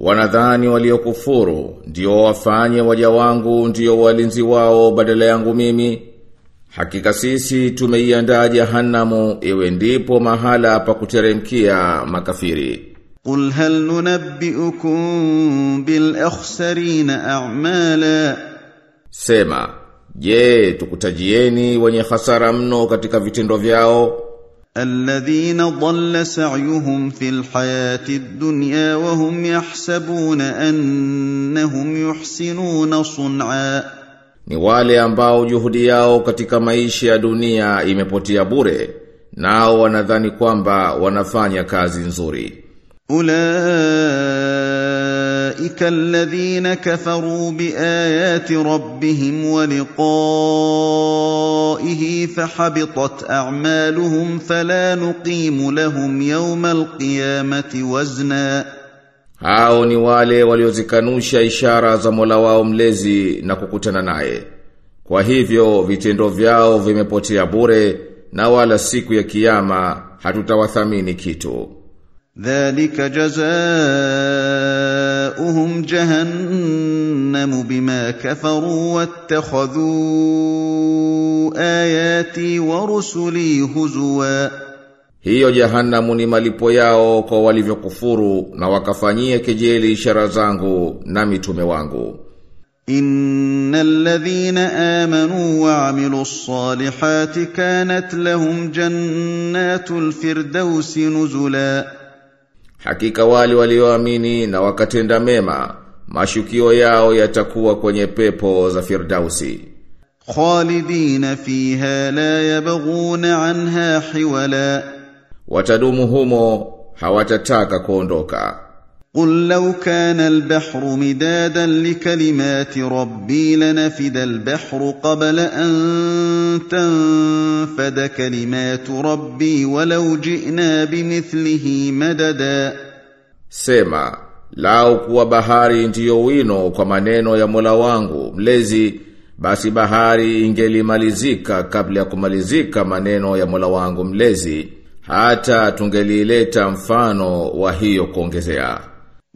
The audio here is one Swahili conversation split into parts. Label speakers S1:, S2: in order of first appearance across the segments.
S1: Wanadhani waliokufuru ndio wafanye waja wangu ndio walinzi wao badala yangu mimi. Hakika sisi tumeiandaa jahanamu iwe ndipo mahala pa kuteremkia makafiri.
S2: Qul hal nunabbiukum bil akhsarina a'mala.
S1: Sema, je, tukutajieni wenye hasara mno katika vitendo vyao?
S2: الذين ضل سعيهم في الحياه الدنيا وهم يحسبون انهم يحسنون صنعا
S1: Ni wale ambao juhudi yao katika maisha ya dunia imepotea bure, nao wanadhani kwamba wanafanya kazi nzuri.
S2: اولئك الذين كفروا بايات ربهم ولقائه فحبطت اعمالهم فلا نقيم لهم يوم القيامه وزنا
S1: Hao ni wale waliozikanusha ishara za Mola wao mlezi na kukutana naye. Kwa hivyo vitendo vyao vimepotea bure na wala siku ya kiyama hatutawathamini kitu.
S2: ذلك جزاؤهم جهنم بما كفروا واتخذوا آياتي ورسلي هزوا
S1: Hiyo jahanamu ni malipo yao kwa walivyokufuru na wakafanyia kejeli ishara zangu na mitume wangu.
S2: ان الذين امنوا وعملوا الصالحات كانت لهم جنات الفردوس نزلا
S1: Hakika wale walioamini na wakatenda mema mashukio yao yatakuwa kwenye pepo za Firdausi.
S2: Khalidina fiha la yabghuna anha hiwala.
S1: Watadumu humo hawatataka kuondoka.
S2: قل لو كان البحر مدادا لكلمات ربي لنفد البحر قبل ان تنفد كلمات ربي ولو جئنا بمثله مددا
S1: Sema, lau kuwa bahari ndiyo wino kwa maneno ya Mola wangu mlezi, basi bahari ingelimalizika kabla ya kumalizika maneno ya Mola wangu mlezi, hata tungelileta mfano wa hiyo kuongezea.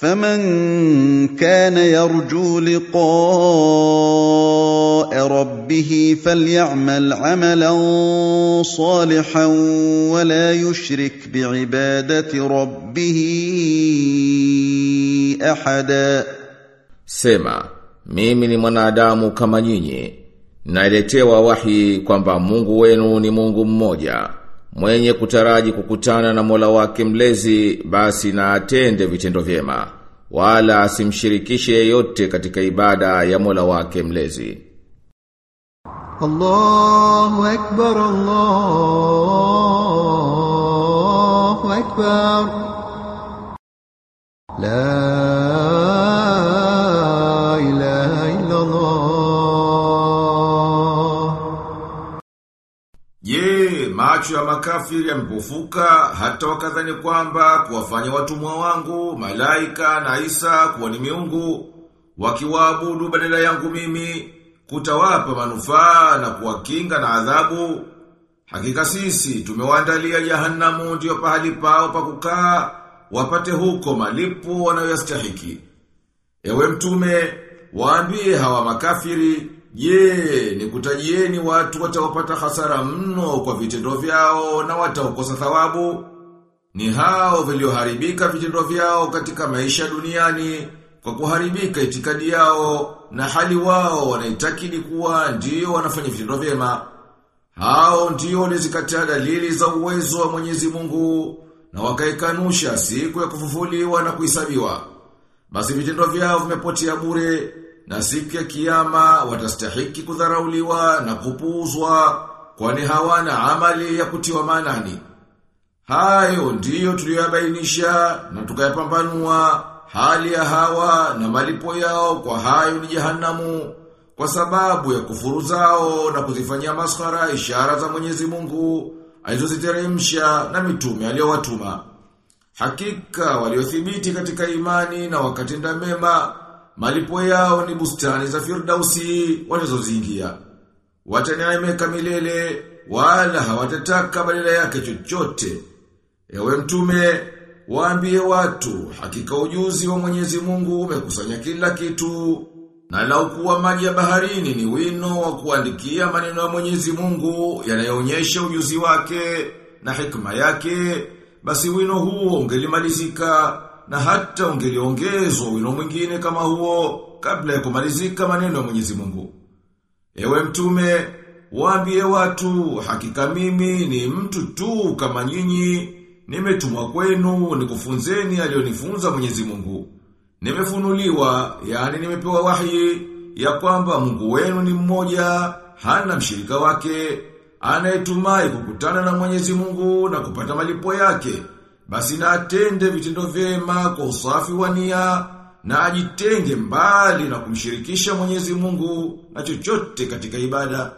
S2: فمن كان يرجو لقاء ربه فليعمل عملا صالحا ولا يشرك بعباده ربه احدا
S1: Sema, mimi ni mwanadamu kama nyinyi. Naletewa wahi kwamba Mungu wenu ni Mungu mmoja. Mwenye kutaraji kukutana na Mola wake mlezi basi na atende vitendo vyema wala asimshirikishe yeyote katika ibada ya Mola wake mlezi.
S3: Allahu akbar
S1: Allahu akbar La makafiri amepofuka hata wakadhani kwamba kuwafanya watumwa wangu, malaika na Isa kuwa ni miungu, wakiwaabudu badala yangu mimi, kutawapa manufaa na kuwakinga na adhabu. Hakika sisi tumewaandalia jahanamu ndio pahali pao pa kukaa, wapate huko malipo wanayoyastahiki. Ewe mtume, waambie hawa makafiri, je, nikutajieni watu watawapata hasara mno kwa vitendo vyao na wataokosa thawabu? Ni hao vilioharibika vitendo vyao katika maisha duniani kwa kuharibika itikadi yao na hali wao wanaitakidi kuwa ndio wanafanya vitendo vyema. Hao ndio walizikataa dalili za uwezo wa Mwenyezi Mungu na wakaikanusha siku ya kufufuliwa na kuhesabiwa. Basi vitendo vyao vimepotea bure na siku ya kiyama watastahiki kudharauliwa na kupuuzwa kwani hawana amali ya kutiwa maanani. Hayo ndiyo tuliyoyabainisha na tukayapambanua hali ya hawa na malipo yao kwa hayo ni jehanamu kwa sababu ya kufuru zao na kuzifanyia maskhara ishara za Mwenyezi Mungu alizoziteremsha na mitume aliyowatuma. Hakika waliothibiti katika imani na wakatenda mema malipo yao ni bustani za Firdausi watazozingia Wataneemeka milele wala hawatataka badala yake chochote. Ewe mtume, waambie watu, hakika ujuzi wa Mwenyezi Mungu umekusanya kila kitu. Na lau kuwa maji ya baharini ni wino wa kuandikia maneno ya Mwenyezi Mungu yanayoonyesha ujuzi wake na hikma yake, basi wino huo ungelimalizika na hata ungeliongezwa wino mwingine kama huo kabla ya kumalizika maneno ya Mwenyezi Mungu. Ewe mtume, waambie watu, hakika mimi ni mtu tu kama nyinyi, nimetumwa kwenu nikufunzeni aliyonifunza Mwenyezi Mungu. Nimefunuliwa, yani nimepewa wahi ya kwamba Mungu wenu ni mmoja, hana mshirika wake, anayetumai kukutana na Mwenyezi Mungu na kupata malipo yake. Basi na atende vitendo vyema kwa usafi wa nia na ajitenge mbali na kumshirikisha Mwenyezi Mungu na chochote katika ibada.